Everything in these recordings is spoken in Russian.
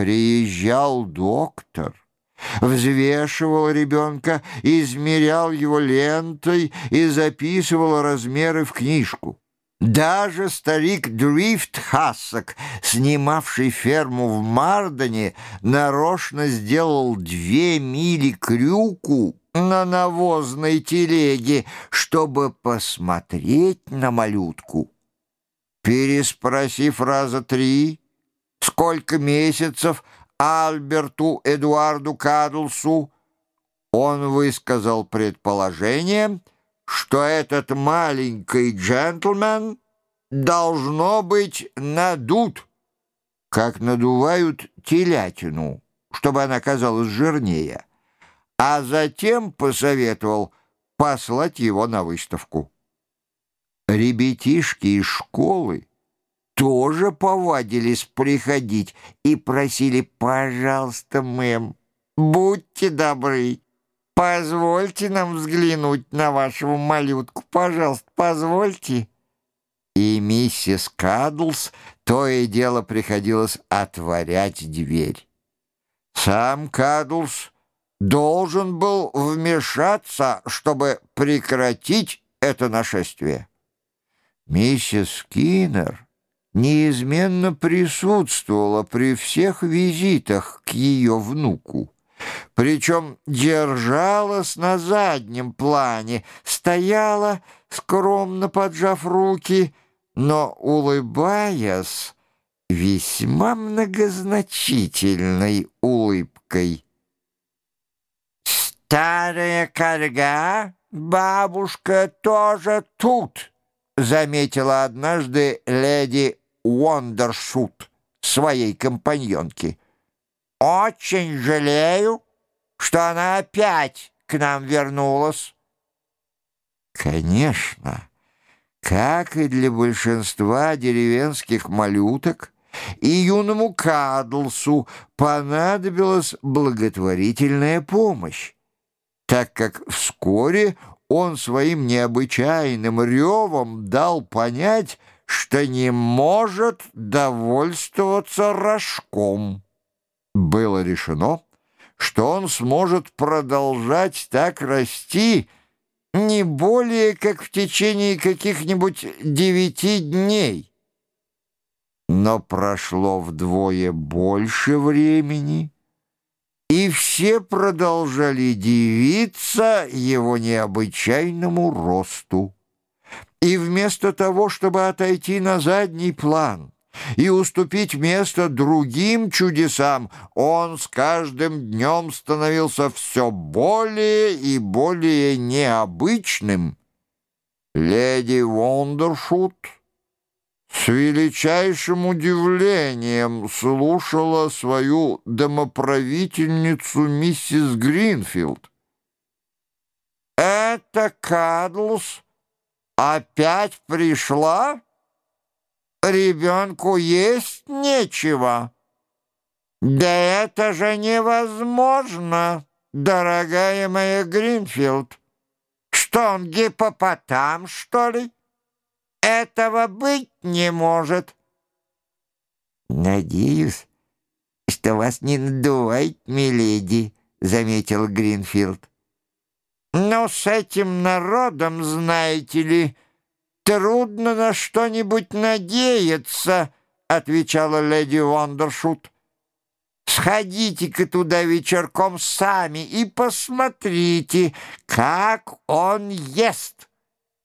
Приезжал доктор, взвешивал ребенка, измерял его лентой и записывал размеры в книжку. Даже старик Дрифт Хассак, снимавший ферму в Мардоне, нарочно сделал две мили крюку на навозной телеге, чтобы посмотреть на малютку. Переспросив раза три, сколько месяцев Альберту Эдуарду Кадлсу, он высказал предположение — что этот маленький джентльмен должно быть надут, как надувают телятину, чтобы она казалась жирнее, а затем посоветовал послать его на выставку. Ребятишки из школы тоже повадились приходить и просили «Пожалуйста, мэм, будьте добры». Позвольте нам взглянуть на вашего малютку, пожалуйста, позвольте. И миссис Кадлс то и дело приходилось отворять дверь. Сам Кадлс должен был вмешаться, чтобы прекратить это нашествие. Миссис Скиннер неизменно присутствовала при всех визитах к ее внуку причем держалась на заднем плане, стояла, скромно поджав руки, но, улыбаясь, весьма многозначительной улыбкой. «Старая корга, бабушка тоже тут», — заметила однажды леди Уондершут своей компаньонке. «Очень жалею, что она опять к нам вернулась. Конечно, как и для большинства деревенских малюток, и юному Кадлсу понадобилась благотворительная помощь, так как вскоре он своим необычайным ревом дал понять, что не может довольствоваться рожком. Было решено, что он сможет продолжать так расти не более как в течение каких-нибудь девяти дней. Но прошло вдвое больше времени, и все продолжали дивиться его необычайному росту. И вместо того, чтобы отойти на задний план — и уступить место другим чудесам, он с каждым днем становился все более и более необычным. Леди Вондершут с величайшим удивлением слушала свою домоправительницу миссис Гринфилд. «Это Кадлс опять пришла?» ребенку есть нечего. Да это же невозможно, дорогая моя Гринфилд. Что он, гипопотам, что ли? Этого быть не может. Надеюсь, что вас не надувает, миледи, заметил Гринфилд. Ну, с этим народом, знаете ли, трудно на что-нибудь надеяться», — отвечала леди Вондершут. «Сходите-ка туда вечерком сами и посмотрите, как он ест.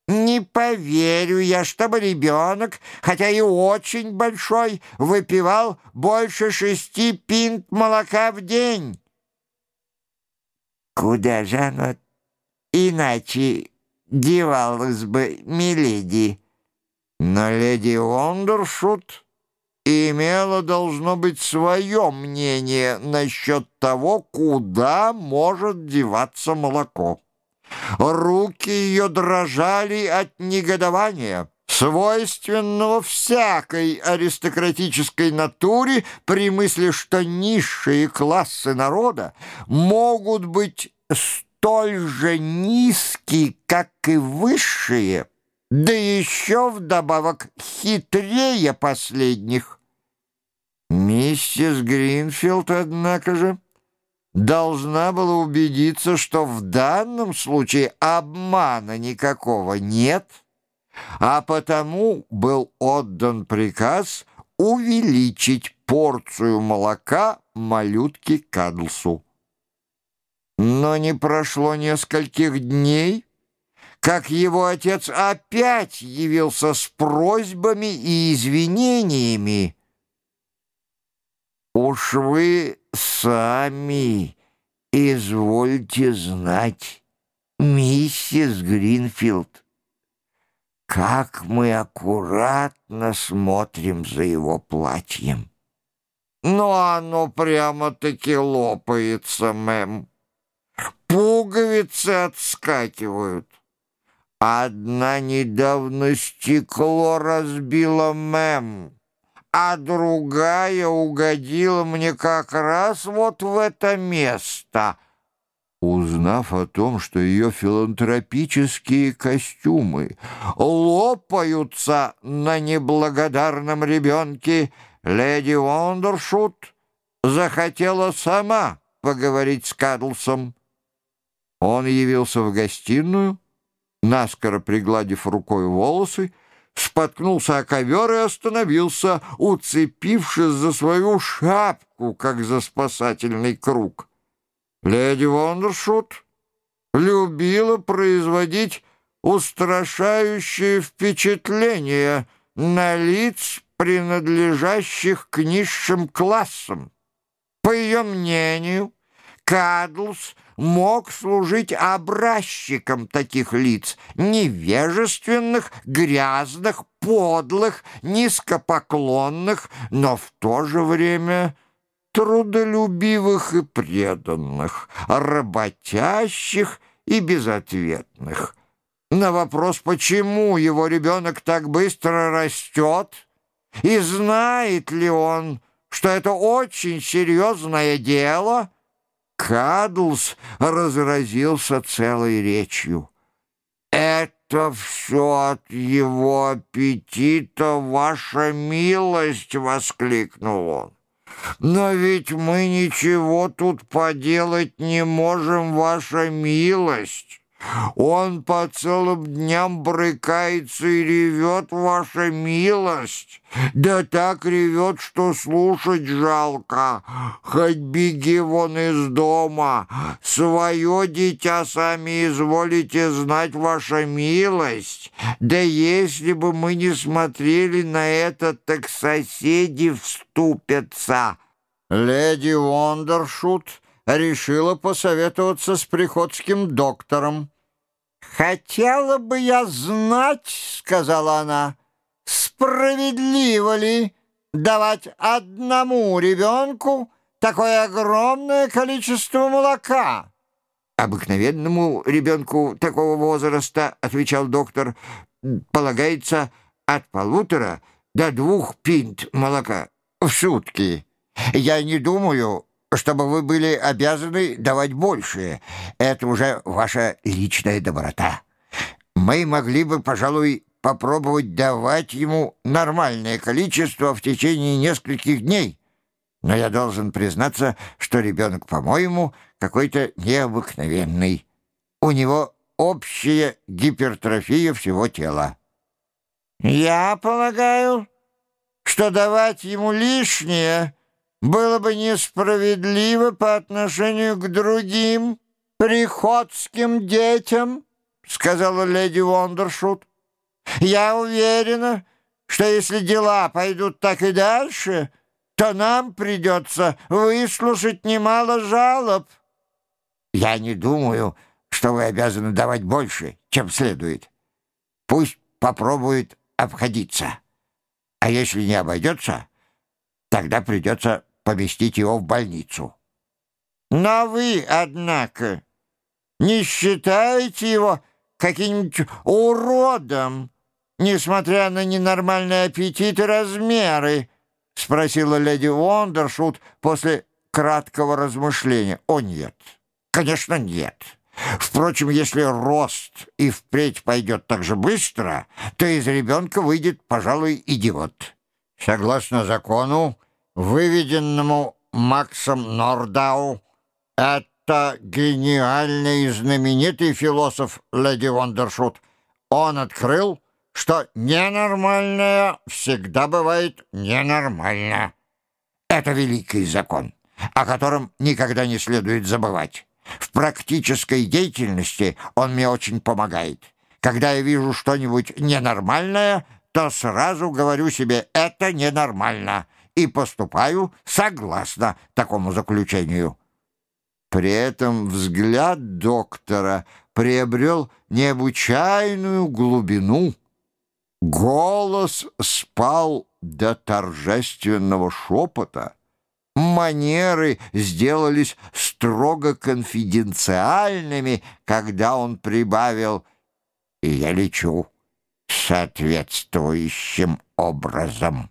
Не поверю я, чтобы ребенок, хотя и очень большой, выпивал больше шести пинт молока в день». «Куда же оно иначе девалась бы миледи. Но леди Лондершут имела, должно быть, свое мнение насчет того, куда может деваться молоко. Руки ее дрожали от негодования, свойственного всякой аристократической натуре при мысли, что низшие классы народа могут быть же низкий, как и высшие, да еще вдобавок хитрее последних. Мисс Миссис Гринфилд, однако же, должна была убедиться, что в данном случае обмана никакого нет, а потому был отдан приказ увеличить порцию молока малютке Кадлсу. Но не прошло нескольких дней, как его отец опять явился с просьбами и извинениями. «Уж вы сами извольте знать, миссис Гринфилд, как мы аккуратно смотрим за его платьем. Но оно прямо-таки лопается, мэм. Пуговицы отскакивают. Одна недавно стекло разбила мэм, а другая угодила мне как раз вот в это место. Узнав о том, что ее филантропические костюмы лопаются на неблагодарном ребенке, леди Вондершут захотела сама поговорить с Кадлсом. Он явился в гостиную, наскоро пригладив рукой волосы, споткнулся о ковер и остановился, уцепившись за свою шапку, как за спасательный круг. Леди Вондершут любила производить устрашающее впечатление на лиц, принадлежащих к низшим классам. По ее мнению, Кадлс мог служить образчиком таких лиц, невежественных, грязных, подлых, низкопоклонных, но в то же время трудолюбивых и преданных, работящих и безответных. На вопрос, почему его ребенок так быстро растет, и знает ли он, что это очень серьезное дело, Кадлс разразился целой речью. «Это все от его аппетита, ваша милость!» — воскликнул он. «Но ведь мы ничего тут поделать не можем, ваша милость. Он по целым дням брыкается и ревет, ваша милость. Да так ревет, что слушать жалко. Хоть беги вон из дома. Свое дитя сами изволите знать, ваша милость. Да если бы мы не смотрели на это, так соседи вступятся. Леди Вондершут решила посоветоваться с приходским доктором. «Хотела бы я знать, — сказала она, — справедливо ли давать одному ребенку такое огромное количество молока?» «Обыкновенному ребенку такого возраста, — отвечал доктор, — полагается от полутора до двух пинт молока в сутки. Я не думаю, чтобы вы были обязаны давать больше. Это уже ваша личная доброта. Мы могли бы, пожалуй, попробовать давать ему нормальное количество в течение нескольких дней. Но я должен признаться, что ребенок, по-моему, какой-то необыкновенный. У него общая гипертрофия всего тела. Я полагаю, что давать ему лишнее было бы несправедливо по отношению к другим приходским детям, сказала леди Вондершут. Я уверена, что если дела пойдут так и дальше, то нам придется выслушать немало жалоб. Я не думаю, что вы обязаны давать больше, чем следует. Пусть попробует обходиться. А если не обойдется, тогда придется поместить его в больницу. Но вы, однако, не считаете его каким-нибудь уродом, несмотря на ненормальный аппетит и размеры? — спросила леди Вондершут после краткого размышления. «О, нет, конечно, нет. Впрочем, если рост и впредь пойдет так же быстро, то из ребенка выйдет, пожалуй, идиот. Согласно закону, выведенному Максом Нордау, это гениальный и знаменитый философ Леди Вондершут. Он открыл, что ненормальное всегда бывает ненормально. Это великий закон, о котором никогда не следует забывать. В практической деятельности он мне очень помогает. Когда я вижу что-нибудь ненормальное, то сразу говорю себе «это ненормально» и поступаю согласно такому заключению. При этом взгляд доктора приобрел необычайную глубину. Голос спал до торжественного шепота. Манеры сделались строго конфиденциальными, когда он прибавил «И я лечу соответствующим образом».